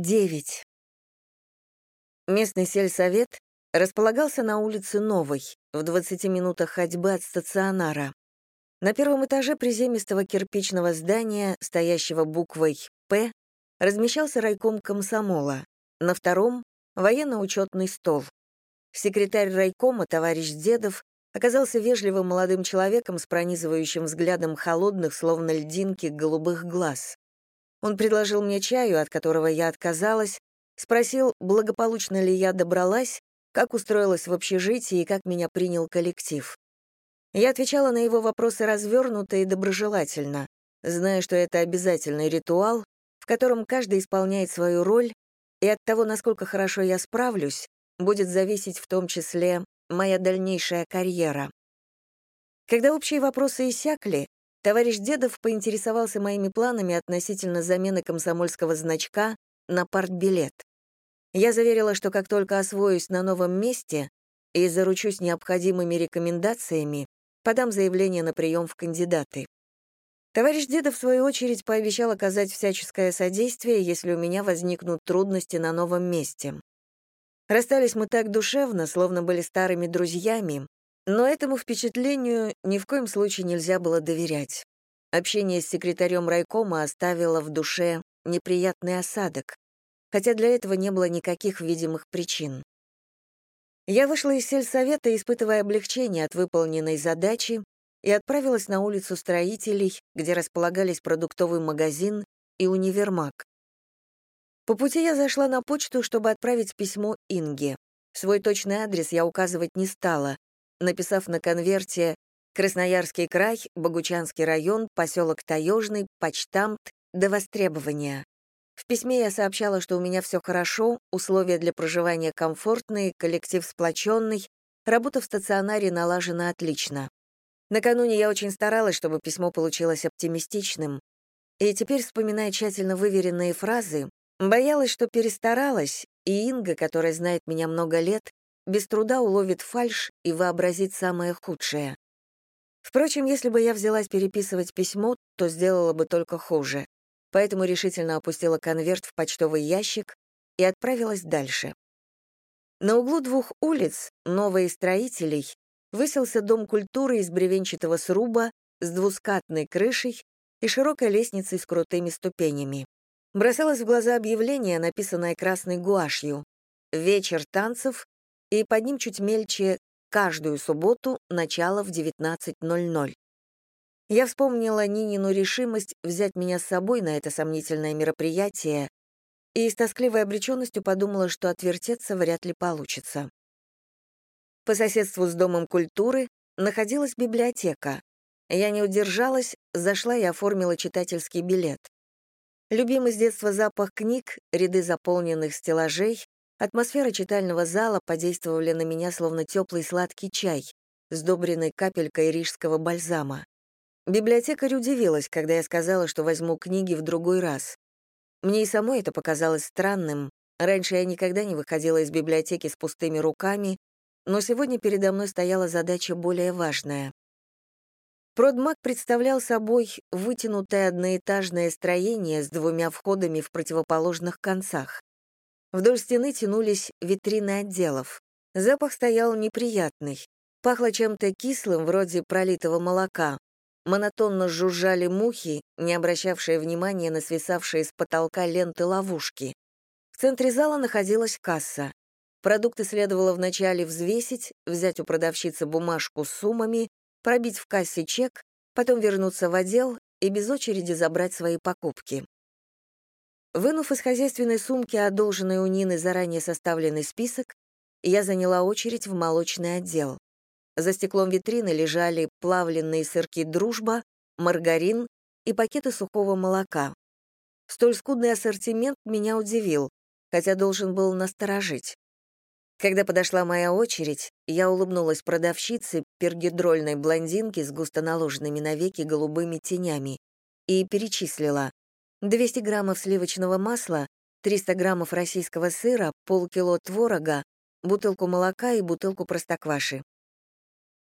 9. Местный сельсовет располагался на улице Новой, в 20 минутах ходьбы от стационара. На первом этаже приземистого кирпичного здания, стоящего буквой «П», размещался райком комсомола, на втором — военно-учетный стол. Секретарь райкома, товарищ Дедов, оказался вежливым молодым человеком с пронизывающим взглядом холодных, словно льдинки, голубых глаз. Он предложил мне чаю, от которого я отказалась, спросил, благополучно ли я добралась, как устроилась в общежитии и как меня принял коллектив. Я отвечала на его вопросы развернуто и доброжелательно, зная, что это обязательный ритуал, в котором каждый исполняет свою роль, и от того, насколько хорошо я справлюсь, будет зависеть в том числе моя дальнейшая карьера. Когда общие вопросы иссякли, Товарищ Дедов поинтересовался моими планами относительно замены комсомольского значка на партбилет. Я заверила, что как только освоюсь на новом месте и заручусь необходимыми рекомендациями, подам заявление на прием в кандидаты. Товарищ Дедов, в свою очередь, пообещал оказать всяческое содействие, если у меня возникнут трудности на новом месте. Расстались мы так душевно, словно были старыми друзьями, но этому впечатлению ни в коем случае нельзя было доверять. Общение с секретарем райкома оставило в душе неприятный осадок, хотя для этого не было никаких видимых причин. Я вышла из сельсовета, испытывая облегчение от выполненной задачи, и отправилась на улицу строителей, где располагались продуктовый магазин и универмаг. По пути я зашла на почту, чтобы отправить письмо Инге. Свой точный адрес я указывать не стала, написав на конверте «Красноярский край, Богучанский район, поселок Таежный, почтамт, до востребования». В письме я сообщала, что у меня все хорошо, условия для проживания комфортные, коллектив сплоченный, работа в стационаре налажена отлично. Накануне я очень старалась, чтобы письмо получилось оптимистичным, и теперь, вспоминая тщательно выверенные фразы, боялась, что перестаралась, и Инга, которая знает меня много лет, без труда уловит фальшь и вообразит самое худшее. Впрочем, если бы я взялась переписывать письмо, то сделала бы только хуже, поэтому решительно опустила конверт в почтовый ящик и отправилась дальше. На углу двух улиц, новые строителей, высился дом культуры из бревенчатого сруба с двускатной крышей и широкой лестницей с крутыми ступенями. Бросалось в глаза объявление, написанное красной гуашью. «Вечер танцев и под ним чуть мельче каждую субботу начало в 19.00. Я вспомнила Нинину решимость взять меня с собой на это сомнительное мероприятие и с тоскливой обреченностью подумала, что отвертеться вряд ли получится. По соседству с Домом культуры находилась библиотека. Я не удержалась, зашла и оформила читательский билет. Любимый с детства запах книг, ряды заполненных стеллажей, Атмосфера читального зала подействовали на меня словно теплый сладкий чай, сдобренный капелькой рижского бальзама. Библиотекарь удивилась, когда я сказала, что возьму книги в другой раз. Мне и самой это показалось странным. Раньше я никогда не выходила из библиотеки с пустыми руками, но сегодня передо мной стояла задача более важная. Продмаг представлял собой вытянутое одноэтажное строение с двумя входами в противоположных концах. Вдоль стены тянулись витрины отделов. Запах стоял неприятный. Пахло чем-то кислым, вроде пролитого молока. Монотонно жужжали мухи, не обращавшие внимания на свисавшие с потолка ленты ловушки. В центре зала находилась касса. Продукты следовало вначале взвесить, взять у продавщицы бумажку с суммами, пробить в кассе чек, потом вернуться в отдел и без очереди забрать свои покупки. Вынув из хозяйственной сумки одолженный у Нины заранее составленный список, я заняла очередь в молочный отдел. За стеклом витрины лежали плавленные сырки «Дружба», маргарин и пакеты сухого молока. Столь скудный ассортимент меня удивил, хотя должен был насторожить. Когда подошла моя очередь, я улыбнулась продавщице, пергидрольной блондинке с густо наложенными навеки голубыми тенями, и перечислила 200 граммов сливочного масла, 300 граммов российского сыра, полкило творога, бутылку молока и бутылку простокваши.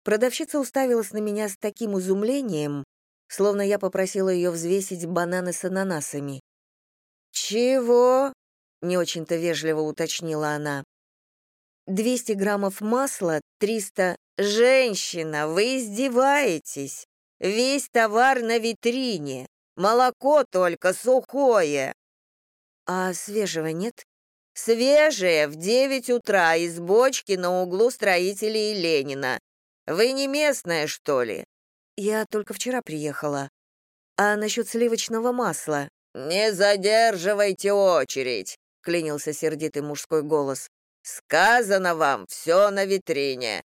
Продавщица уставилась на меня с таким изумлением, словно я попросила ее взвесить бананы с ананасами. «Чего?» — не очень-то вежливо уточнила она. «200 граммов масла, 300...» «Женщина, вы издеваетесь! Весь товар на витрине, молоко только сухое!» «А свежего нет?» «Свежее в 9 утра из бочки на углу строителей Ленина. Вы не местная, что ли?» «Я только вчера приехала. А насчет сливочного масла?» «Не задерживайте очередь!» — клянился сердитый мужской голос. «Сказано вам, все на витрине!»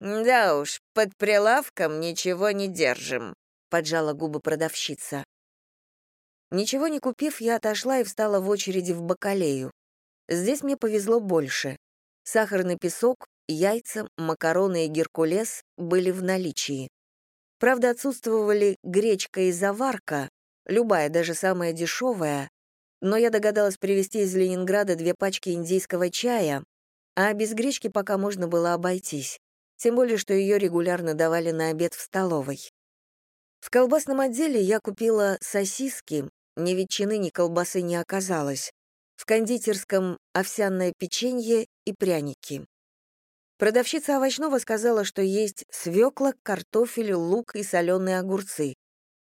«Да уж, под прилавком ничего не держим», — поджала губы продавщица. Ничего не купив, я отошла и встала в очереди в бакалею. Здесь мне повезло больше. Сахарный песок, яйца, макароны и геркулес были в наличии. Правда, отсутствовали гречка и заварка, любая, даже самая дешевая, но я догадалась привезти из Ленинграда две пачки индийского чая, а без гречки пока можно было обойтись, тем более, что ее регулярно давали на обед в столовой. В колбасном отделе я купила сосиски, ни ветчины, ни колбасы не оказалось, в кондитерском овсяное печенье и пряники. Продавщица овощного сказала, что есть свекла, картофель, лук и соленые огурцы,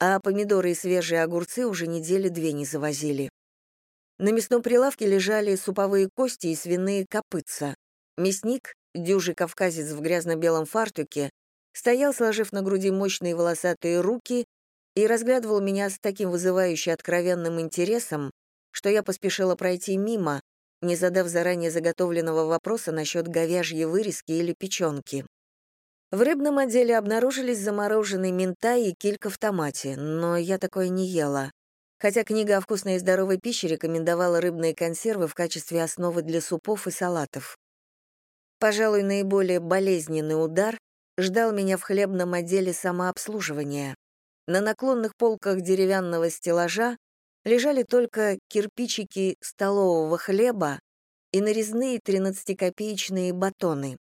а помидоры и свежие огурцы уже недели две не завозили. На мясном прилавке лежали суповые кости и свиные копытца. Мясник, дюжий кавказец в грязно-белом фартуке, стоял, сложив на груди мощные волосатые руки, и разглядывал меня с таким вызывающе откровенным интересом, что я поспешила пройти мимо, не задав заранее заготовленного вопроса насчет говяжьей вырезки или печенки. В рыбном отделе обнаружились замороженный ментай и килька в томате, но я такое не ела. Хотя книга о вкусной и здоровой пище рекомендовала рыбные консервы в качестве основы для супов и салатов. Пожалуй, наиболее болезненный удар ждал меня в хлебном отделе самообслуживания. На наклонных полках деревянного стеллажа лежали только кирпичики столового хлеба и нарезные 13-копеечные батоны.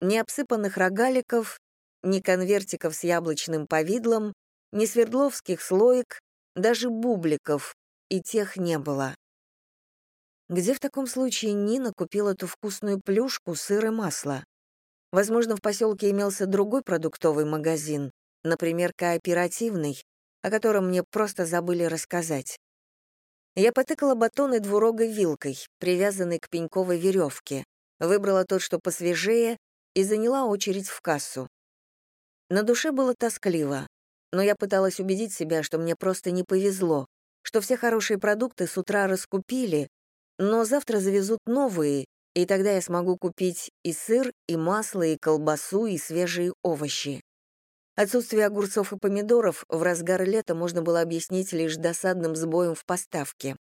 Ни обсыпанных рогаликов, ни конвертиков с яблочным повидлом, ни свердловских слоек, даже бубликов, и тех не было. Где в таком случае Нина купила ту вкусную плюшку, сыр и масло? Возможно, в поселке имелся другой продуктовый магазин, например, кооперативный, о котором мне просто забыли рассказать. Я потыкала батоны двурогой вилкой, привязанной к пеньковой веревке, выбрала тот, что посвежее, и заняла очередь в кассу. На душе было тоскливо, но я пыталась убедить себя, что мне просто не повезло, что все хорошие продукты с утра раскупили, но завтра завезут новые, и тогда я смогу купить и сыр, и масло, и колбасу, и свежие овощи. Отсутствие огурцов и помидоров в разгар лета можно было объяснить лишь досадным сбоем в поставке.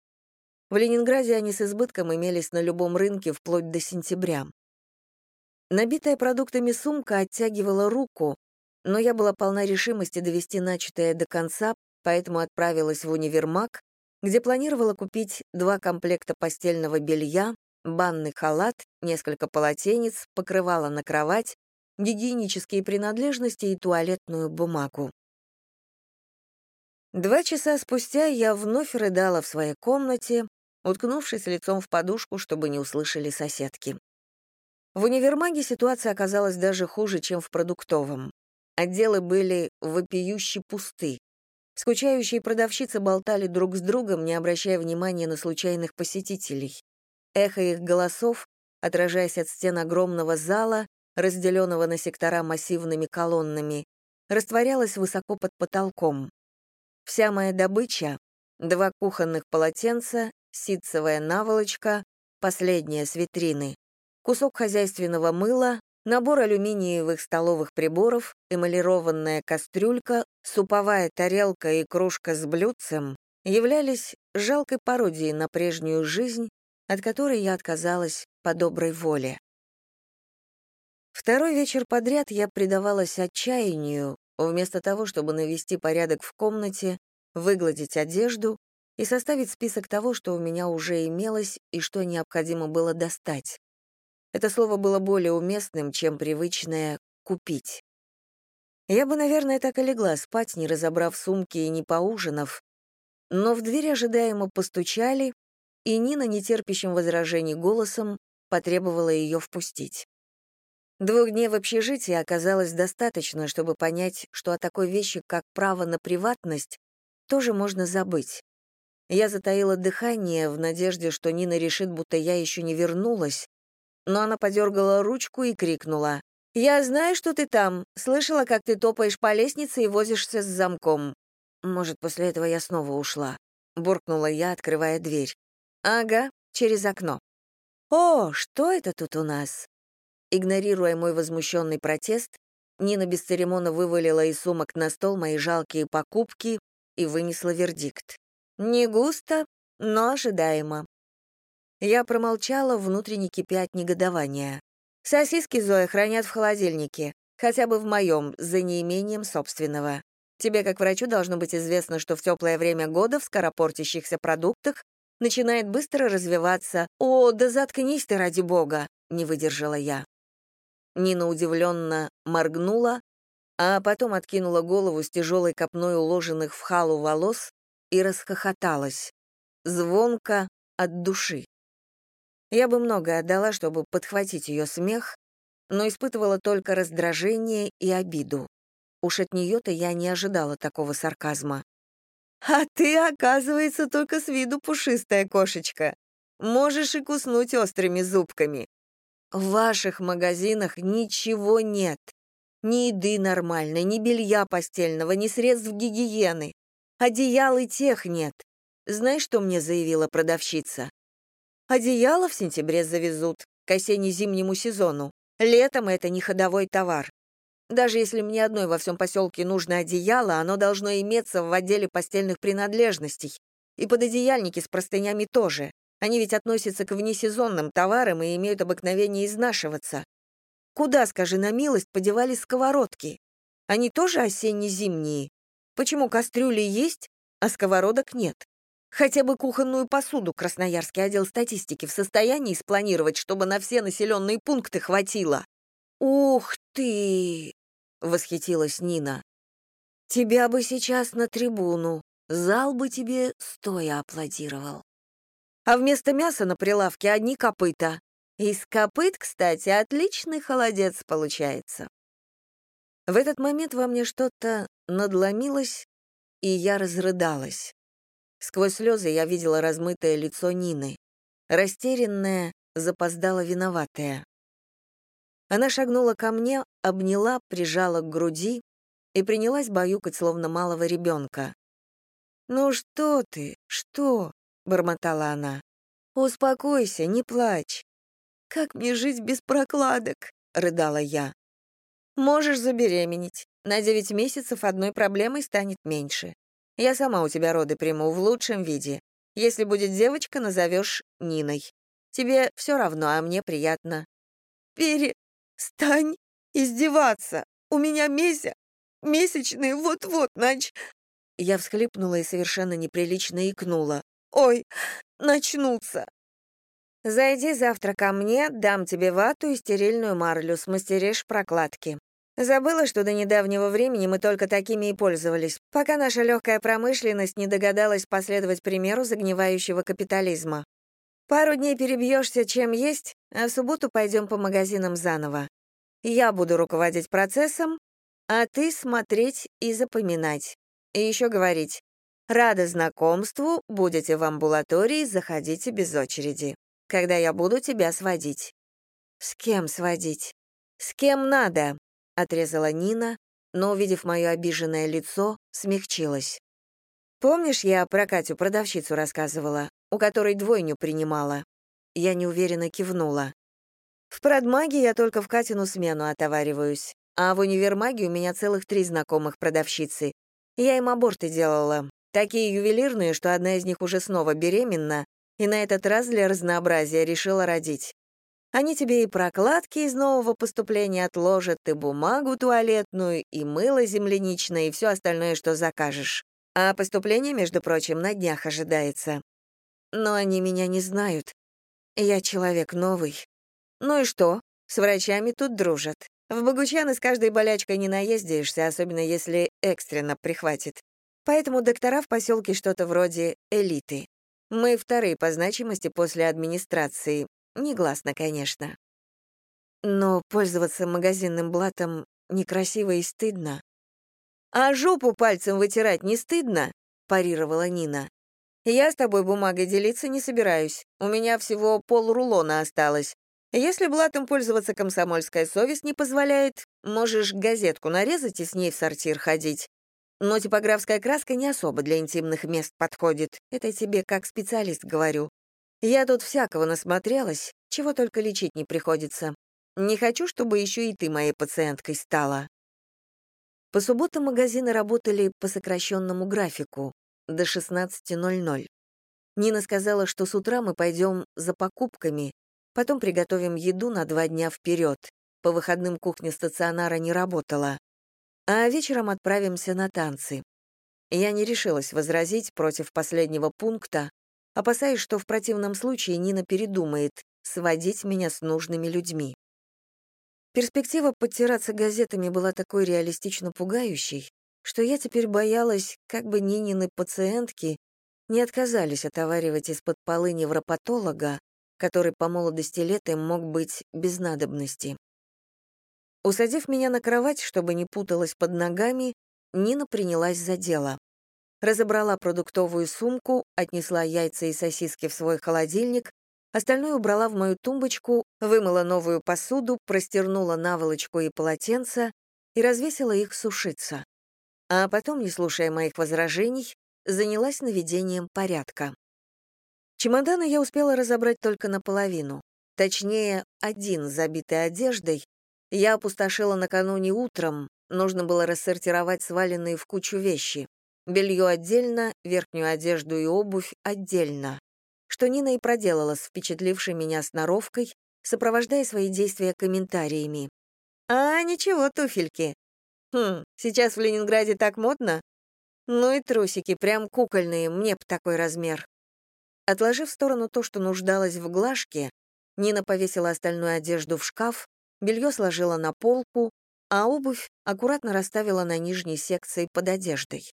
В Ленинграде они с избытком имелись на любом рынке вплоть до сентября. Набитая продуктами сумка оттягивала руку, но я была полна решимости довести начатое до конца, поэтому отправилась в универмаг, где планировала купить два комплекта постельного белья, банный халат, несколько полотенец, покрывало на кровать, гигиенические принадлежности и туалетную бумагу. Два часа спустя я вновь рыдала в своей комнате, уткнувшись лицом в подушку, чтобы не услышали соседки. В универмаге ситуация оказалась даже хуже, чем в продуктовом. Отделы были вопиюще пусты. Скучающие продавщицы болтали друг с другом, не обращая внимания на случайных посетителей. Эхо их голосов, отражаясь от стен огромного зала, разделенного на сектора массивными колоннами, растворялась высоко под потолком. Вся моя добыча — два кухонных полотенца, ситцевая наволочка, последняя с витрины, кусок хозяйственного мыла, набор алюминиевых столовых приборов, эмалированная кастрюлька, суповая тарелка и кружка с блюдцем являлись жалкой пародией на прежнюю жизнь, от которой я отказалась по доброй воле. Второй вечер подряд я предавалась отчаянию, вместо того, чтобы навести порядок в комнате, выгладить одежду и составить список того, что у меня уже имелось и что необходимо было достать. Это слово было более уместным, чем привычное «купить». Я бы, наверное, так и легла спать, не разобрав сумки и не поужинав, но в дверь ожидаемо постучали, и Нина, нетерпящим возражений голосом, потребовала ее впустить. Двух дней в общежитии оказалось достаточно, чтобы понять, что о такой вещи, как право на приватность, тоже можно забыть. Я затаила дыхание в надежде, что Нина решит, будто я еще не вернулась, но она подергала ручку и крикнула. «Я знаю, что ты там. Слышала, как ты топаешь по лестнице и возишься с замком». Может, после этого я снова ушла. Буркнула я, открывая дверь. «Ага, через окно». «О, что это тут у нас?» Игнорируя мой возмущенный протест, Нина без церемона вывалила из сумок на стол мои жалкие покупки и вынесла вердикт. «Не густо, но ожидаемо». Я промолчала, внутренне кипя от негодования. «Сосиски, Зоя, хранят в холодильнике, хотя бы в моем, за неимением собственного. Тебе, как врачу, должно быть известно, что в теплое время года в скоропортящихся продуктах начинает быстро развиваться «О, да заткнись ты, ради бога!» — не выдержала я. Нина удивленно моргнула, а потом откинула голову с тяжелой копной уложенных в халу волос и расхохоталась. Звонко от души. Я бы многое отдала, чтобы подхватить ее смех, но испытывала только раздражение и обиду. Уж от нее-то я не ожидала такого сарказма. «А ты, оказывается, только с виду пушистая кошечка. Можешь и куснуть острыми зубками. В ваших магазинах ничего нет. Ни еды нормальной, ни белья постельного, ни средств гигиены. Одеял и тех нет. Знаешь, что мне заявила продавщица? Одеяло в сентябре завезут, к осенне-зимнему сезону. Летом это не ходовой товар. Даже если мне одной во всем поселке нужно одеяло, оно должно иметься в отделе постельных принадлежностей. И пододеяльники с простынями тоже. Они ведь относятся к внесезонным товарам и имеют обыкновение изнашиваться. Куда, скажи на милость, подевались сковородки? Они тоже осенне-зимние? Почему кастрюли есть, а сковородок нет? Хотя бы кухонную посуду Красноярский отдел статистики в состоянии спланировать, чтобы на все населенные пункты хватило. «Ух ты!» — восхитилась Нина. «Тебя бы сейчас на трибуну. Зал бы тебе стоя аплодировал» а вместо мяса на прилавке одни копыта. Из копыт, кстати, отличный холодец получается. В этот момент во мне что-то надломилось, и я разрыдалась. Сквозь слезы я видела размытое лицо Нины, растерянное, запоздало виноватое. Она шагнула ко мне, обняла, прижала к груди и принялась баюкать, словно малого ребенка. «Ну что ты? Что? Бормотала она. «Успокойся, не плачь». «Как мне жить без прокладок?» — рыдала я. «Можешь забеременеть. На девять месяцев одной проблемой станет меньше. Я сама у тебя роды приму в лучшем виде. Если будет девочка, назовешь Ниной. Тебе все равно, а мне приятно». «Перестань издеваться. У меня меся... Месячные вот-вот нач...» Я всхлипнула и совершенно неприлично икнула. Ой, начнутся. Зайди завтра ко мне, дам тебе вату и стерильную марлю, смастеришь прокладки. Забыла, что до недавнего времени мы только такими и пользовались, пока наша легкая промышленность не догадалась последовать примеру загнивающего капитализма. Пару дней перебьешься, чем есть, а в субботу пойдем по магазинам заново. Я буду руководить процессом, а ты смотреть и запоминать. И еще говорить, Рада знакомству, будете в амбулатории, заходите без очереди. Когда я буду тебя сводить». «С кем сводить?» «С кем надо», — отрезала Нина, но, увидев мое обиженное лицо, смягчилась. «Помнишь, я про Катю, продавщицу, рассказывала, у которой двойню принимала?» Я неуверенно кивнула. «В продмаге я только в Катину смену отовариваюсь, а в универмаге у меня целых три знакомых продавщицы. Я им аборты делала, Такие ювелирные, что одна из них уже снова беременна, и на этот раз для разнообразия решила родить. Они тебе и прокладки из нового поступления отложат, и бумагу туалетную, и мыло земляничное, и все остальное, что закажешь. А поступление, между прочим, на днях ожидается. Но они меня не знают. Я человек новый. Ну и что? С врачами тут дружат. В Богучаны с каждой болячкой не наездишься, особенно если экстренно прихватит. Поэтому доктора в поселке что-то вроде элиты. Мы вторые по значимости после администрации. Негласно, конечно. Но пользоваться магазинным блатом некрасиво и стыдно. «А жопу пальцем вытирать не стыдно?» — парировала Нина. «Я с тобой бумагой делиться не собираюсь. У меня всего полрулона осталось. Если блатом пользоваться комсомольская совесть не позволяет, можешь газетку нарезать и с ней в сортир ходить. Но типографская краска не особо для интимных мест подходит. Это тебе как специалист говорю. Я тут всякого насмотрелась, чего только лечить не приходится. Не хочу, чтобы еще и ты моей пациенткой стала. По субботам магазины работали по сокращенному графику, до 16.00. Нина сказала, что с утра мы пойдем за покупками, потом приготовим еду на два дня вперед. По выходным кухня стационара не работала а вечером отправимся на танцы. Я не решилась возразить против последнего пункта, опасаясь, что в противном случае Нина передумает сводить меня с нужными людьми. Перспектива подтираться газетами была такой реалистично пугающей, что я теперь боялась, как бы Нинины пациентки не отказались отоваривать из-под полы невропатолога, который по молодости лет им мог быть без надобности. Усадив меня на кровать, чтобы не путалась под ногами, Нина принялась за дело. Разобрала продуктовую сумку, отнесла яйца и сосиски в свой холодильник, остальное убрала в мою тумбочку, вымыла новую посуду, простернула наволочку и полотенце и развесила их сушиться. А потом, не слушая моих возражений, занялась наведением порядка. Чемоданы я успела разобрать только наполовину. Точнее, один, забитый одеждой, я опустошила накануне утром, нужно было рассортировать сваленные в кучу вещи. Белье отдельно, верхнюю одежду и обувь отдельно. Что Нина и проделала с впечатлившей меня сноровкой, сопровождая свои действия комментариями. «А, ничего, туфельки. Хм, сейчас в Ленинграде так модно? Ну и трусики, прям кукольные, мне б такой размер». Отложив в сторону то, что нуждалось в глажке, Нина повесила остальную одежду в шкаф, белье сложила на полку, а обувь аккуратно расставила на нижней секции под одеждой.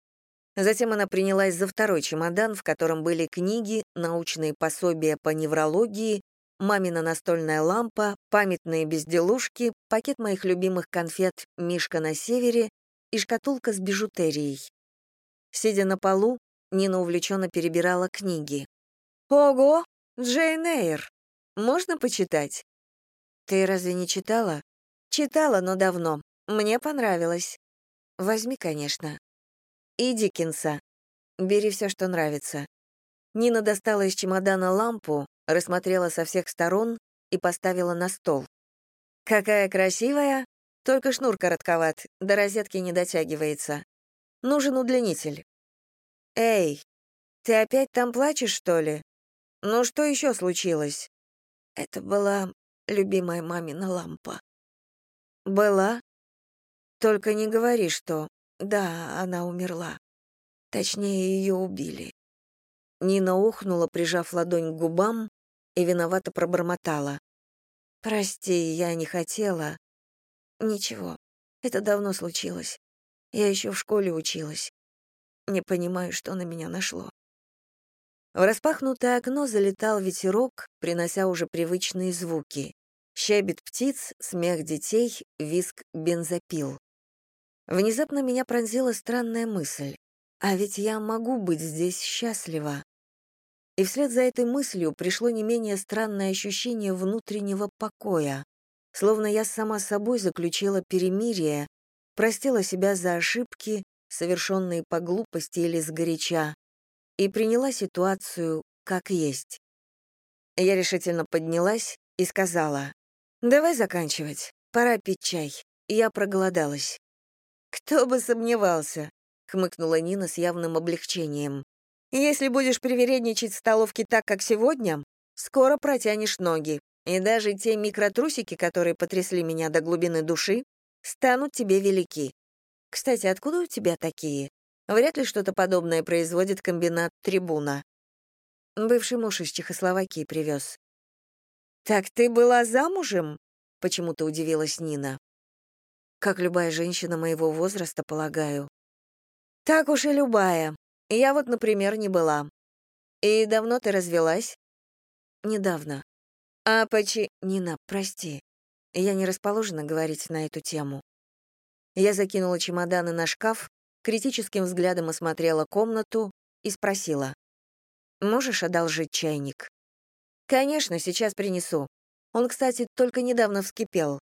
Затем она принялась за второй чемодан, в котором были книги, научные пособия по неврологии, мамина настольная лампа, памятные безделушки, пакет моих любимых конфет «Мишка на севере» и шкатулка с бижутерией. Сидя на полу, Нина увлеченно перебирала книги. «Ого! Джейн Эйр! Можно почитать?» Ты разве не читала? Читала, но давно. Мне понравилось. Возьми, конечно. И Диккенса. Бери все, что нравится. Нина достала из чемодана лампу, рассмотрела со всех сторон и поставила на стол. «Какая красивая! Только шнур коротковат, до розетки не дотягивается. Нужен удлинитель». «Эй, ты опять там плачешь, что ли? Ну что еще случилось?» Это была любимая мамина лампа. Была? Только не говори, что... Да, она умерла. Точнее, ее убили. Нина охнула, прижав ладонь к губам, и виновато пробормотала. «Прости, я не хотела». «Ничего, это давно случилось. Я еще в школе училась. Не понимаю, что на меня нашло». В распахнутое окно залетал ветерок, принося уже привычные звуки. Щебет птиц, смех детей, виск бензопил. Внезапно меня пронзила странная мысль. А ведь я могу быть здесь счастлива. И вслед за этой мыслью пришло не менее странное ощущение внутреннего покоя, словно я сама собой заключила перемирие, простила себя за ошибки, совершенные по глупости или сгоряча, и приняла ситуацию как есть. Я решительно поднялась и сказала, «Давай заканчивать. Пора пить чай. Я проголодалась». «Кто бы сомневался», — хмыкнула Нина с явным облегчением. «Если будешь привередничать в столовке так, как сегодня, скоро протянешь ноги, и даже те микротрусики, которые потрясли меня до глубины души, станут тебе велики. Кстати, откуда у тебя такие? Вряд ли что-то подобное производит комбинат «Трибуна». Бывший муж из Чехословакии привез. «Так ты была замужем?» — почему-то удивилась Нина. «Как любая женщина моего возраста, полагаю». «Так уж и любая. Я вот, например, не была. «И давно ты развелась?» «Недавно». «А почи...» «Нина, прости. Я не расположена говорить на эту тему». Я закинула чемоданы на шкаф, критическим взглядом осмотрела комнату и спросила. «Можешь одолжить чайник?» «Конечно, сейчас принесу. Он, кстати, только недавно вскипел.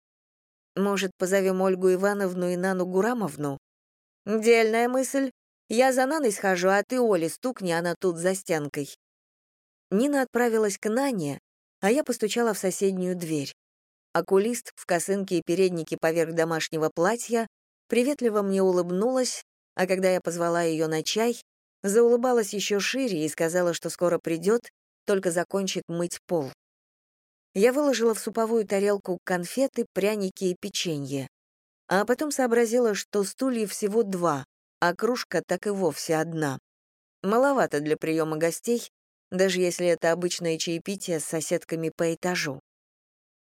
Может, позовем Ольгу Ивановну и Нану Гурамовну? Дельная мысль. Я за Наной схожу, а ты Оле стукни, она тут за стенкой. Нина отправилась к Нане, а я постучала в соседнюю дверь. Окулист в косынке и переднике поверх домашнего платья приветливо мне улыбнулась, а когда я позвала ее на чай, заулыбалась еще шире и сказала, что скоро придет, только закончит мыть пол. Я выложила в суповую тарелку конфеты, пряники и печенье. А потом сообразила, что стульев всего два, а кружка так и вовсе одна. Маловато для приема гостей, даже если это обычное чаепитие с соседками по этажу.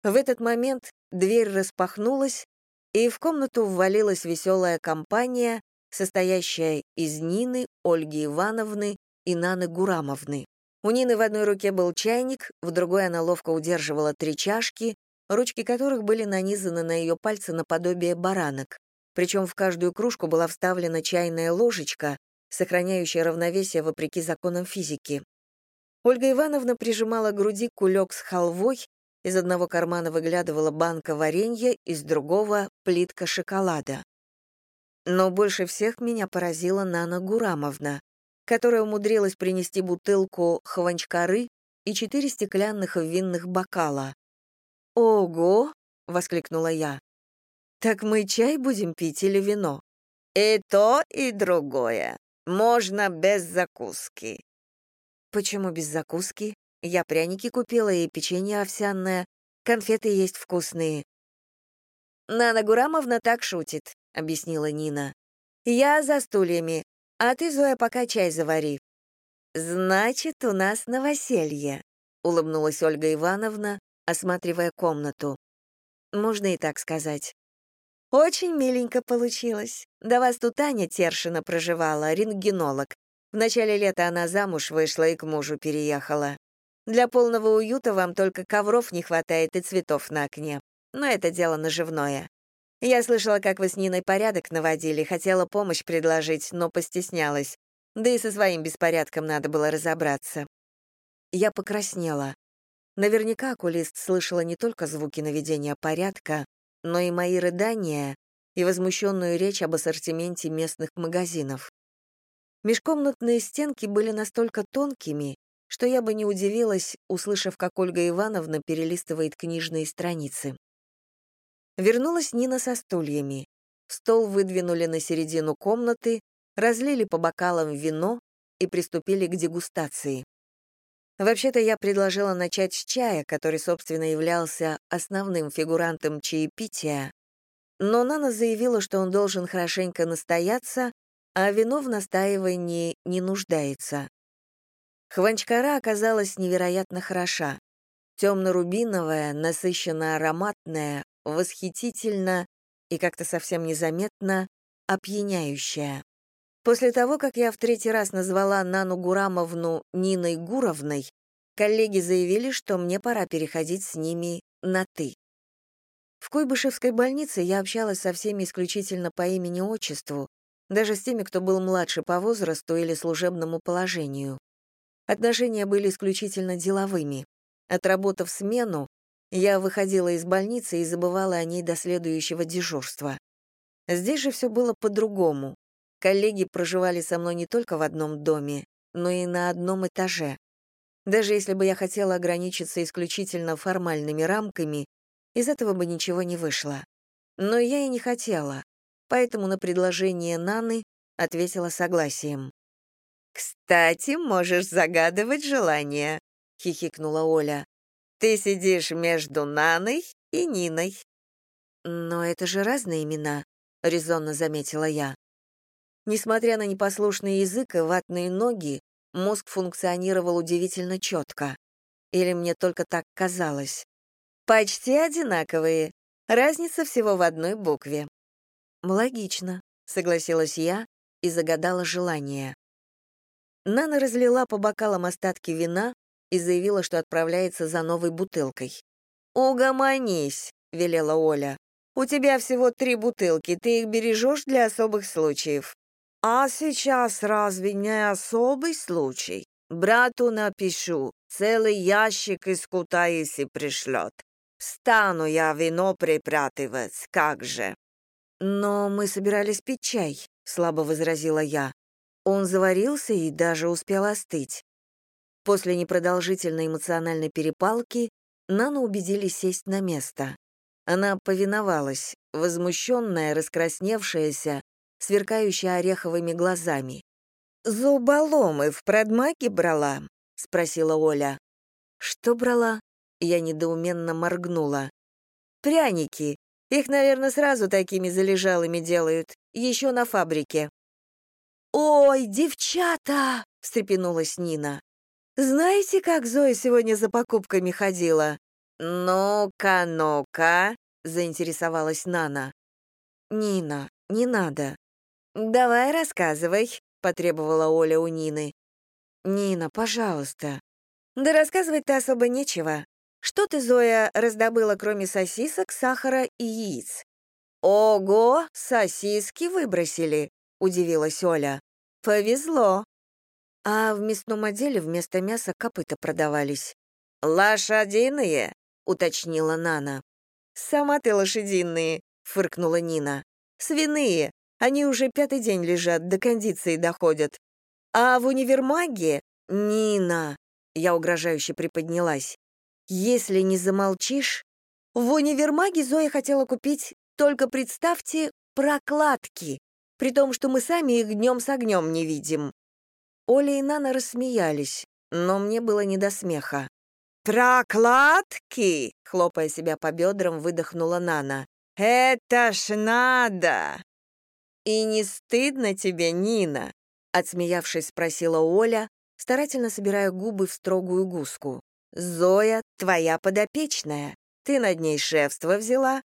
В этот момент дверь распахнулась, и в комнату ввалилась веселая компания, состоящая из Нины, Ольги Ивановны и Наны Гурамовны. У Нины в одной руке был чайник, в другой она ловко удерживала три чашки, ручки которых были нанизаны на ее пальцы наподобие баранок. Причем в каждую кружку была вставлена чайная ложечка, сохраняющая равновесие вопреки законам физики. Ольга Ивановна прижимала к груди кулек с халвой, из одного кармана выглядывала банка варенья, из другого — плитка шоколада. Но больше всех меня поразила Нана Гурамовна которая умудрилась принести бутылку хванчкары и четыре стеклянных винных бокала. «Ого!» — воскликнула я. «Так мы чай будем пить или вино?» «И то, и другое. Можно без закуски». «Почему без закуски? Я пряники купила и печенье овсяное. Конфеты есть вкусные». «Нана Гурамовна так шутит», — объяснила Нина. «Я за стульями, а ты, Зоя, пока чай завари». «Значит, у нас новоселье», — улыбнулась Ольга Ивановна, осматривая комнату. «Можно и так сказать». «Очень миленько получилось. До вас тут Аня Тершина проживала, рентгенолог. В начале лета она замуж вышла и к мужу переехала. Для полного уюта вам только ковров не хватает и цветов на окне. Но это дело наживное. Я слышала, как вы с Ниной порядок наводили, хотела помощь предложить, но постеснялась. Да и со своим беспорядком надо было разобраться. Я покраснела. Наверняка окулист слышала не только звуки наведения порядка, но и мои рыдания и возмущенную речь об ассортименте местных магазинов. Межкомнатные стенки были настолько тонкими, что я бы не удивилась, услышав, как Ольга Ивановна перелистывает книжные страницы. Вернулась Нина со стульями. Стол выдвинули на середину комнаты, разлили по бокалам вино и приступили к дегустации. Вообще-то я предложила начать с чая, который, собственно, являлся основным фигурантом чаепития, но Нана заявила, что он должен хорошенько настояться, а вино в настаивании не нуждается. Хванчкара оказалась невероятно хороша. Темно-рубиновая, насыщенно ароматная, восхитительно и как-то совсем незаметно опьяняющая. После того, как я в третий раз назвала Нану Гурамовну Ниной Гуровной, коллеги заявили, что мне пора переходить с ними на «ты». В Куйбышевской больнице я общалась со всеми исключительно по имени-отчеству, даже с теми, кто был младше по возрасту или служебному положению. Отношения были исключительно деловыми. Отработав смену, я выходила из больницы и забывала о ней до следующего дежурства. Здесь же все было по-другому. Коллеги проживали со мной не только в одном доме, но и на одном этаже. Даже если бы я хотела ограничиться исключительно формальными рамками, из этого бы ничего не вышло. Но я и не хотела, поэтому на предложение Наны ответила согласием. «Кстати, можешь загадывать желание», — хихикнула Оля. Ты сидишь между Наной и Ниной». «Но это же разные имена», — резонно заметила я. Несмотря на непослушный язык и ватные ноги, мозг функционировал удивительно четко. Или мне только так казалось? «Почти одинаковые. Разница всего в одной букве». «Логично», — согласилась я и загадала желание. Нана разлила по бокалам остатки вина и заявила, что отправляется за новой бутылкой. «Угомонись», — велела Оля. «У тебя всего три бутылки, ты их бережешь для особых случаев». «А сейчас разве не особый случай? Брату напишу, целый ящик из Кутаиси пришлет. Стану я вино припрятывать, как же». «Но мы собирались пить чай», — слабо возразила я. Он заварился и даже успел остыть. После непродолжительной эмоциональной перепалки Нану убедили сесть на место. Она повиновалась, возмущенная, раскрасневшаяся, сверкающая ореховыми глазами. «Зуболомы в продмаге брала?» — спросила Оля. «Что брала?» — я недоуменно моргнула. «Пряники. Их, наверное, сразу такими залежалыми делают. Еще на фабрике». «Ой, девчата!» — встрепенулась Нина. «Знаете, как Зоя сегодня за покупками ходила?» «Ну-ка, ну-ка», — заинтересовалась Нана. «Нина, не надо». «Давай рассказывай», — потребовала Оля у Нины. «Нина, пожалуйста». «Да рассказывать-то особо нечего. Что ты, Зоя, раздобыла, кроме сосисок, сахара и яиц?» «Ого, сосиски выбросили», — удивилась Оля. «Повезло». А в мясном отделе вместо мяса копыта продавались. «Лошадиные?» — уточнила Нана. «Сама ты лошадиные», — фыркнула Нина. «Свиные. Они уже пятый день лежат, до кондиции доходят. А в универмаге... Нина!» Я угрожающе приподнялась. «Если не замолчишь...» В универмаге Зоя хотела купить, только представьте, прокладки, при том, что мы сами их днем с огнем не видим. Оля и Нана рассмеялись, но мне было не до смеха. «Прокладки!» — хлопая себя по бедрам, выдохнула Нана. «Это ж надо!» «И не стыдно тебе, Нина?» — отсмеявшись, спросила Оля, старательно собирая губы в строгую гуску. «Зоя, твоя подопечная. Ты над ней шефство взяла.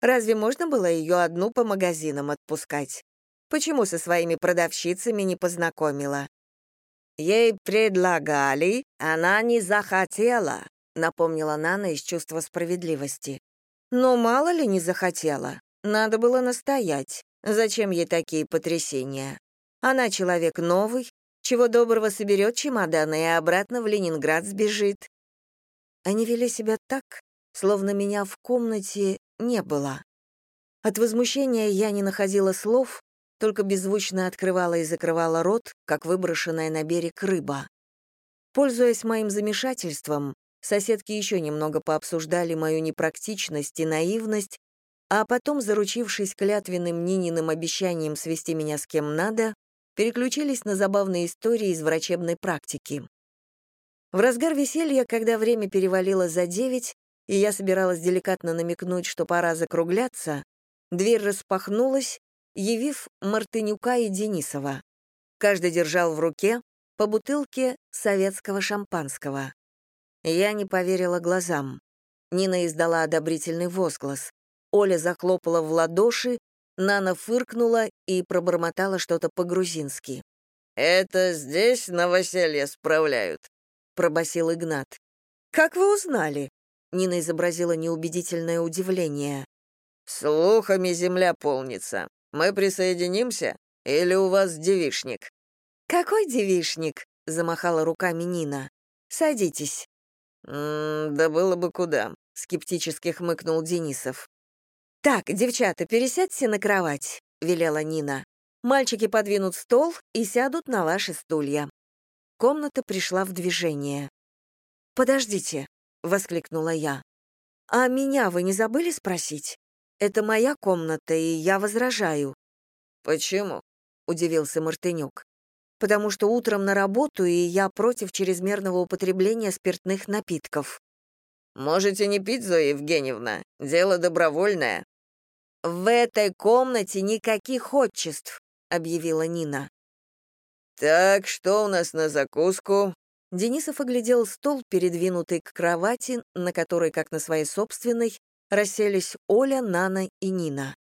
Разве можно было ее одну по магазинам отпускать? Почему со своими продавщицами не познакомила? Ей предлагали, она не захотела, напомнила Нана из чувства справедливости. Но мало ли не захотела. Надо было настоять. Зачем ей такие потрясения? Она человек новый, чего доброго соберет чемоданы и обратно в Ленинград сбежит. Они вели себя так, словно меня в комнате не было. От возмущения я не находила слов, только беззвучно открывала и закрывала рот, как выброшенная на берег рыба. Пользуясь моим замешательством, соседки еще немного пообсуждали мою непрактичность и наивность, а потом, заручившись клятвенным Нининым обещанием свести меня с кем надо, переключились на забавные истории из врачебной практики. В разгар веселья, когда время перевалило за девять, и я собиралась деликатно намекнуть, что пора закругляться, дверь распахнулась, явив Мартынюка и Денисова. Каждый держал в руке по бутылке советского шампанского. Я не поверила глазам. Нина издала одобрительный возглас. Оля захлопала в ладоши, Нана фыркнула и пробормотала что-то по-грузински. «Это здесь новоселье справляют», — пробасил Игнат. «Как вы узнали?» — Нина изобразила неубедительное удивление. «Слухами земля полнится. Мы присоединимся? Или у вас девишник?» «Какой девишник?» — замахала руками Нина. «Садитесь». «М -м, «Да было бы куда», — скептически хмыкнул Денисов. «Так, девчата, пересядьте на кровать», — велела Нина. «Мальчики подвинут стол и сядут на ваши стулья». Комната пришла в движение. «Подождите», — воскликнула я. «А меня вы не забыли спросить?» Это моя комната, и я возражаю». «Почему?» — удивился Мартынюк. «Потому что утром на работу, и я против чрезмерного употребления спиртных напитков». «Можете не пить, Зоя Евгеньевна. Дело добровольное». «В этой комнате никаких отчеств», — объявила Нина. «Так, что у нас на закуску?» Денисов оглядел стол, передвинутый к кровати, на которой, как на своей собственной, расселись Оля, Нана и Нина.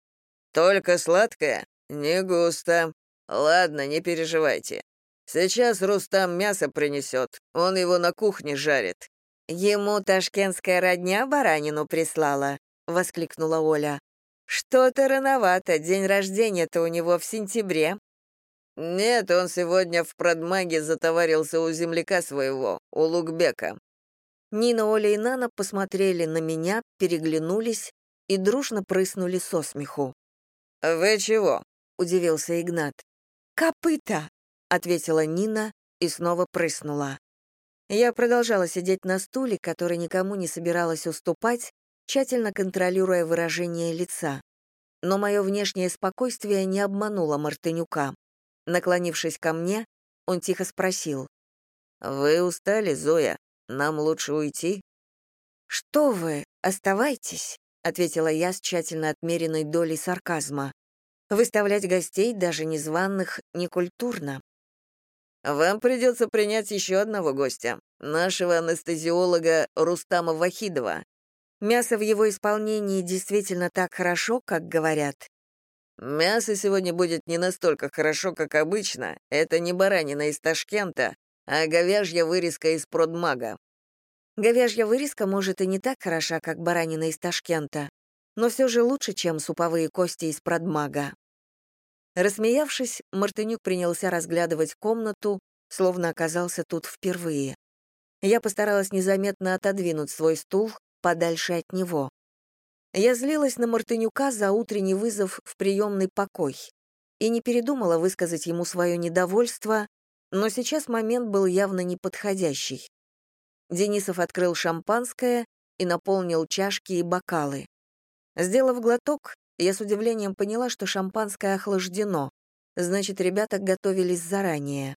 «Только сладкое? Не густо. Ладно, не переживайте. Сейчас Рустам мясо принесет, он его на кухне жарит». «Ему ташкентская родня баранину прислала», — воскликнула Оля. «Что-то рановато, день рождения-то у него в сентябре». «Нет, он сегодня в продмаге затоварился у земляка своего, у Лукбека». Нина, Оля и Нана посмотрели на меня, переглянулись и дружно прыснули со смеху. «Вы чего?» — удивился Игнат. «Копыта!» — ответила Нина и снова прыснула. Я продолжала сидеть на стуле, который никому не собиралась уступать, тщательно контролируя выражение лица. Но мое внешнее спокойствие не обмануло Мартынюка. Наклонившись ко мне, он тихо спросил. «Вы устали, Зоя? Нам лучше уйти?» «Что вы, оставайтесь», — ответила я с тщательно отмеренной долей сарказма. «Выставлять гостей, даже незваных, некультурно». «Вам придется принять еще одного гостя, нашего анестезиолога Рустама Вахидова». «Мясо в его исполнении действительно так хорошо, как говорят?» Мясо сегодня будет не настолько хорошо, как обычно. Это не баранина из Ташкента, а говяжья вырезка из продмага. Говяжья вырезка может и не так хороша, как баранина из Ташкента, но все же лучше, чем суповые кости из продмага. Рассмеявшись, Мартынюк принялся разглядывать комнату, словно оказался тут впервые. Я постаралась незаметно отодвинуть свой стул подальше от него. Я злилась на Мартынюка за утренний вызов в приемный покой и не передумала высказать ему свое недовольство, но сейчас момент был явно неподходящий. Денисов открыл шампанское и наполнил чашки и бокалы. Сделав глоток, я с удивлением поняла, что шампанское охлаждено, значит, ребята готовились заранее.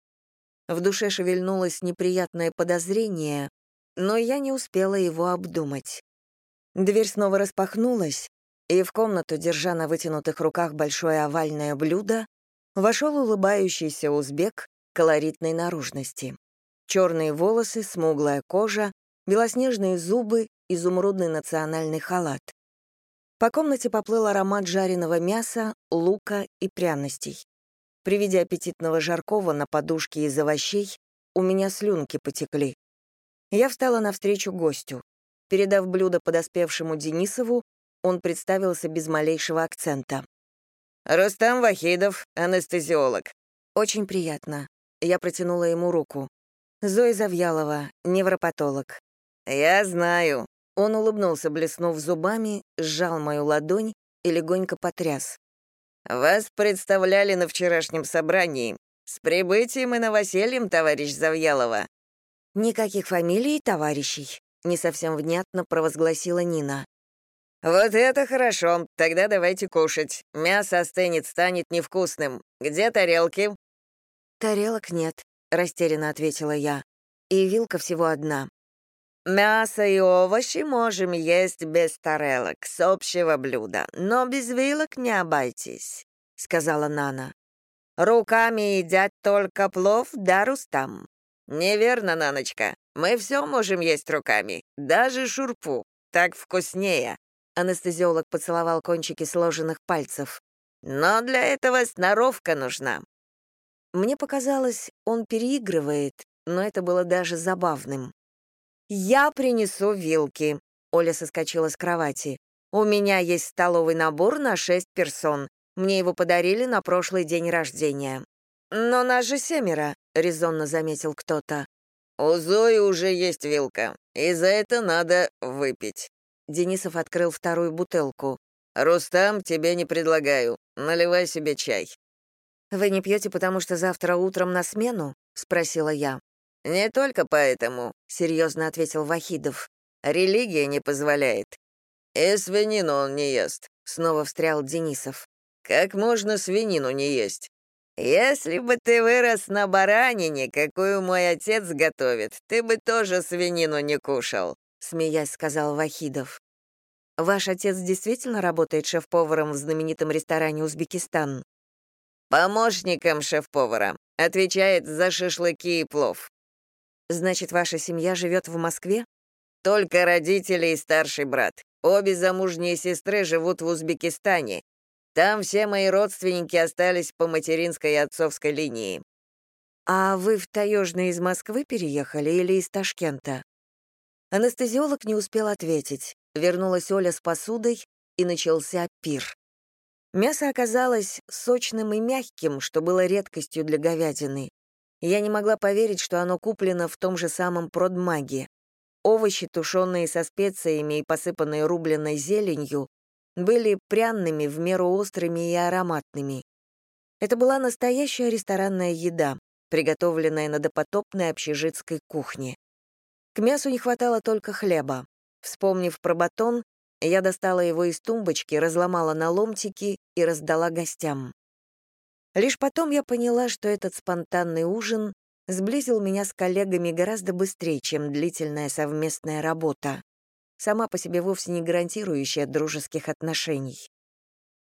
В душе шевельнулось неприятное подозрение, но я не успела его обдумать. Дверь снова распахнулась, и в комнату, держа на вытянутых руках большое овальное блюдо, вошел улыбающийся узбек колоритной наружности. Черные волосы, смуглая кожа, белоснежные зубы, изумрудный национальный халат. По комнате поплыл аромат жареного мяса, лука и пряностей. При виде аппетитного жаркого на подушке из овощей у меня слюнки потекли. Я встала навстречу гостю. Передав блюдо подоспевшему Денисову, он представился без малейшего акцента. «Рустам Вахидов, анестезиолог». «Очень приятно». Я протянула ему руку. «Зоя Завьялова, невропатолог». «Я знаю». Он улыбнулся, блеснув зубами, сжал мою ладонь и легонько потряс. «Вас представляли на вчерашнем собрании. С прибытием и новосельем, товарищ Завьялова». «Никаких фамилий, товарищей», не совсем внятно провозгласила Нина. «Вот это хорошо. Тогда давайте кушать. Мясо остынет, станет невкусным. Где тарелки?» «Тарелок нет», — растерянно ответила я. «И вилка всего одна». «Мясо и овощи можем есть без тарелок, с общего блюда, но без вилок не обойтись», — сказала Нана. «Руками едят только плов да рустам». «Неверно, Наночка. Мы все можем есть руками, даже шурпу. Так вкуснее». Анестезиолог поцеловал кончики сложенных пальцев. «Но для этого сноровка нужна». Мне показалось, он переигрывает, но это было даже забавным. «Я принесу вилки», — Оля соскочила с кровати. «У меня есть столовый набор на шесть персон. Мне его подарили на прошлый день рождения». «Но нас же семеро», — резонно заметил кто-то. «У Зои уже есть вилка, и за это надо выпить». Денисов открыл вторую бутылку. «Рустам, тебе не предлагаю. Наливай себе чай». «Вы не пьете, потому что завтра утром на смену?» — спросила я. «Не только поэтому», — серьезно ответил Вахидов. «Религия не позволяет». «И свинину он не ест», — снова встрял Денисов. «Как можно свинину не есть? «Если бы ты вырос на баранине, какую мой отец готовит, ты бы тоже свинину не кушал», — смеясь сказал Вахидов. «Ваш отец действительно работает шеф-поваром в знаменитом ресторане «Узбекистан»?» «Помощником шеф-повара. Отвечает за шашлыки и плов». «Значит, ваша семья живет в Москве?» «Только родители и старший брат. Обе замужние сестры живут в Узбекистане, там все мои родственники остались по материнской и отцовской линии». «А вы в Таежный из Москвы переехали или из Ташкента?» Анестезиолог не успел ответить. Вернулась Оля с посудой, и начался пир. Мясо оказалось сочным и мягким, что было редкостью для говядины. Я не могла поверить, что оно куплено в том же самом продмаге. Овощи, тушеные со специями и посыпанные рубленой зеленью, были пряными, в меру острыми и ароматными. Это была настоящая ресторанная еда, приготовленная на допотопной общежитской кухне. К мясу не хватало только хлеба. Вспомнив про батон, я достала его из тумбочки, разломала на ломтики и раздала гостям. Лишь потом я поняла, что этот спонтанный ужин сблизил меня с коллегами гораздо быстрее, чем длительная совместная работа, сама по себе вовсе не гарантирующая дружеских отношений.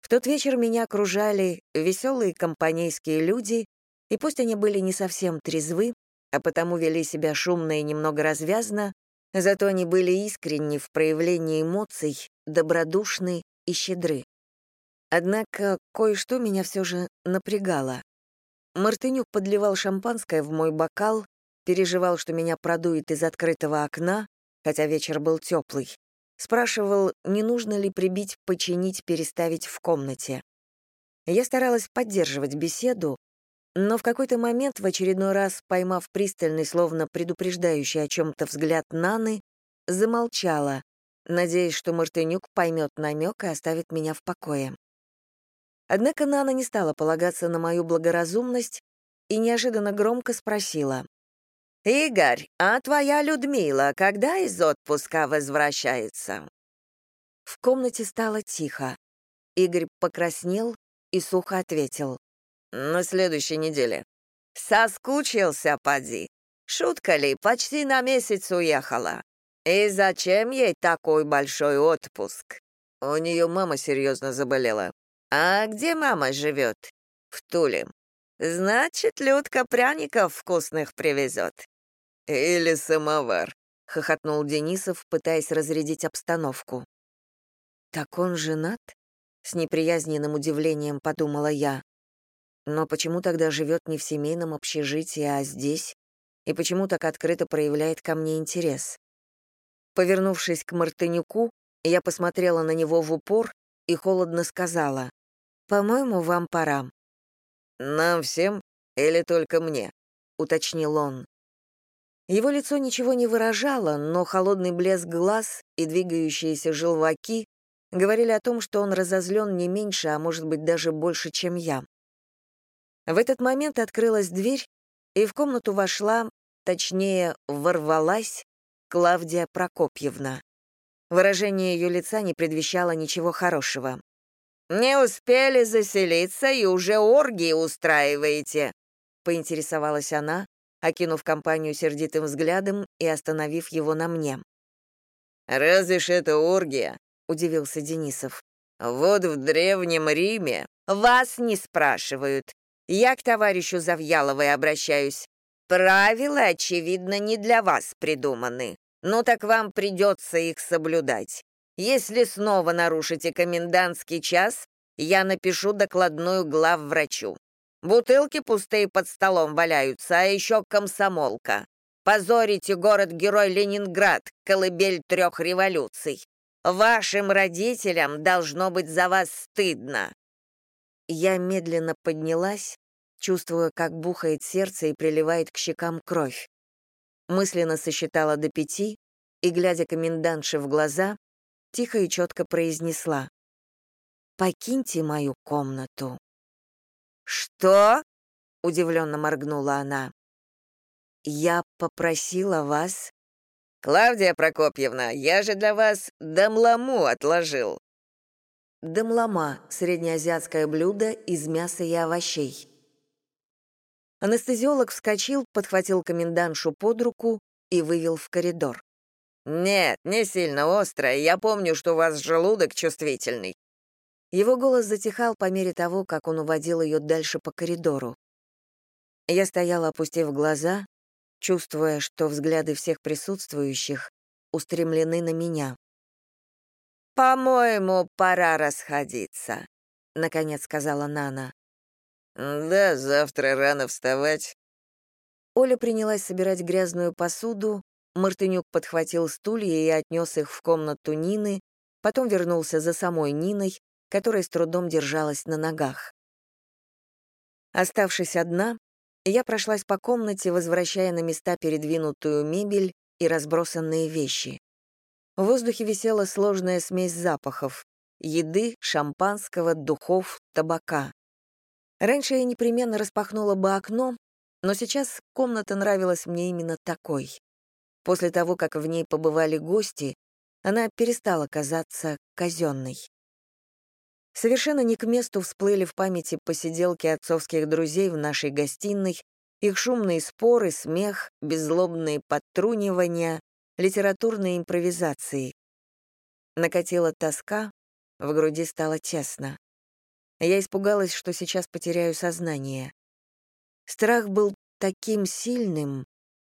В тот вечер меня окружали веселые компанейские люди, и пусть они были не совсем трезвы, а потому вели себя шумно и немного развязно, зато они были искренни в проявлении эмоций, добродушны и щедры. Однако кое-что меня все же напрягало. Мартынюк подливал шампанское в мой бокал, переживал, что меня продует из открытого окна, хотя вечер был теплый. Спрашивал, не нужно ли прибить, починить, переставить в комнате. Я старалась поддерживать беседу, но в какой-то момент, в очередной раз поймав пристальный, словно предупреждающий о чем-то взгляд Наны, замолчала, надеясь, что Мартынюк поймет намек и оставит меня в покое. Однако Нана не стала полагаться на мою благоразумность и неожиданно громко спросила. «Игорь, а твоя Людмила когда из отпуска возвращается?» В комнате стало тихо. Игорь покраснел и сухо ответил. «На следующей неделе». «Соскучился, поди. Шутка ли, почти на месяц уехала. И зачем ей такой большой отпуск? У нее мама серьезно заболела. «А где мама живет?» «В Туле». «Значит, Людка пряников вкусных привезет». «Или самовар», — хохотнул Денисов, пытаясь разрядить обстановку. «Так он женат?» — с неприязненным удивлением подумала я. «Но почему тогда живет не в семейном общежитии, а здесь? И почему так открыто проявляет ко мне интерес?» Повернувшись к Мартынюку, я посмотрела на него в упор и холодно сказала, «По-моему, вам пора». «Нам всем или только мне?» — уточнил он. Его лицо ничего не выражало, но холодный блеск глаз и двигающиеся желваки говорили о том, что он разозлен не меньше, а может быть даже больше, чем я. В этот момент открылась дверь, и в комнату вошла, точнее, ворвалась Клавдия Прокопьевна. Выражение ее лица не предвещало ничего хорошего. «Не успели заселиться и уже оргии устраиваете», — поинтересовалась она, окинув компанию сердитым взглядом и остановив его на мне. «Разве ж это оргия?» — удивился Денисов. «Вот в Древнем Риме вас не спрашивают. Я к товарищу Завьяловой обращаюсь. Правила, очевидно, не для вас придуманы. Ну так вам придется их соблюдать. Если снова нарушите комендантский час, я напишу докладную главврачу. Бутылки пустые под столом валяются, а еще комсомолка. Позорите город-герой Ленинград, колыбель трех революций. Вашим родителям должно быть за вас стыдно». Я медленно поднялась, чувствуя, как бухает сердце и приливает к щекам кровь мысленно сосчитала до пяти и, глядя комендантше в глаза, тихо и четко произнесла «Покиньте мою комнату». «Что?» — удивленно моргнула она. «Я попросила вас...» «Клавдия Прокопьевна, я же для вас домламу отложил». Домлама — среднеазиатское блюдо из мяса и овощей. Анестезиолог вскочил, подхватил комендантшу под руку и вывел в коридор. «Нет, не сильно острое. Я помню, что у вас желудок чувствительный». Его голос затихал по мере того, как он уводил ее дальше по коридору. Я стояла, опустив глаза, чувствуя, что взгляды всех присутствующих устремлены на меня. «По-моему, пора расходиться», — наконец сказала Нана. «Да, завтра рано вставать». Оля принялась собирать грязную посуду, Мартынюк подхватил стулья и отнес их в комнату Нины, потом вернулся за самой Ниной, которая с трудом держалась на ногах. Оставшись одна, я прошлась по комнате, возвращая на места передвинутую мебель и разбросанные вещи. В воздухе висела сложная смесь запахов — еды, шампанского, духов, табака. Раньше я непременно распахнула бы окно, но сейчас комната нравилась мне именно такой. После того, как в ней побывали гости, она перестала казаться казенной. Совершенно не к месту всплыли в памяти посиделки отцовских друзей в нашей гостиной, их шумные споры, смех, беззлобные подтрунивания, литературные импровизации. Накатила тоска, в груди стало тесно. Я испугалась, что сейчас потеряю сознание. Страх был таким сильным,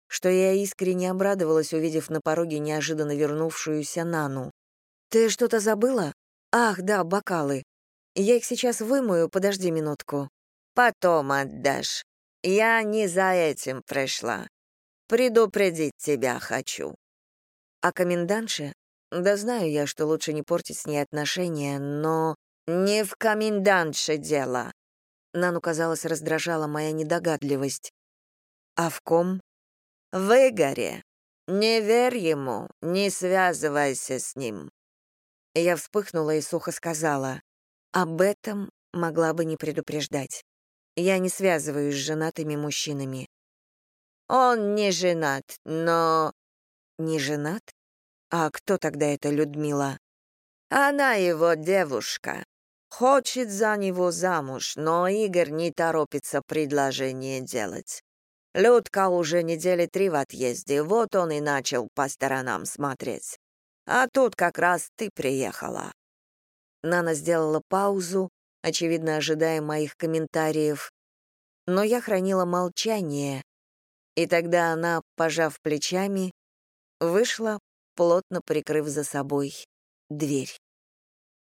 что я искренне обрадовалась, увидев на пороге неожиданно вернувшуюся Нану. «Ты что-то забыла?» «Ах, да, бокалы. Я их сейчас вымою, подожди минутку». «Потом отдашь. Я не за этим пришла. Предупредить тебя хочу». «А комендантше? Да знаю я, что лучше не портить с ней отношения, но...» «Не в комендантше дело». Нану, казалось, раздражала моя недогадливость. «А в ком?» «В Игоре. Не верь ему, не связывайся с ним. Я вспыхнула и сухо сказала. Об этом могла бы не предупреждать. Я не связываюсь с женатыми мужчинами. Он не женат, но... Не женат? А кто тогда эта Людмила? Она его девушка. Хочет за него замуж, но Игорь не торопится предложение делать. Людка уже недели три в отъезде, вот он и начал по сторонам смотреть. А тут как раз ты приехала». Нана сделала паузу, очевидно, ожидая моих комментариев. Но я хранила молчание, и тогда она, пожав плечами, вышла, плотно прикрыв за собой дверь.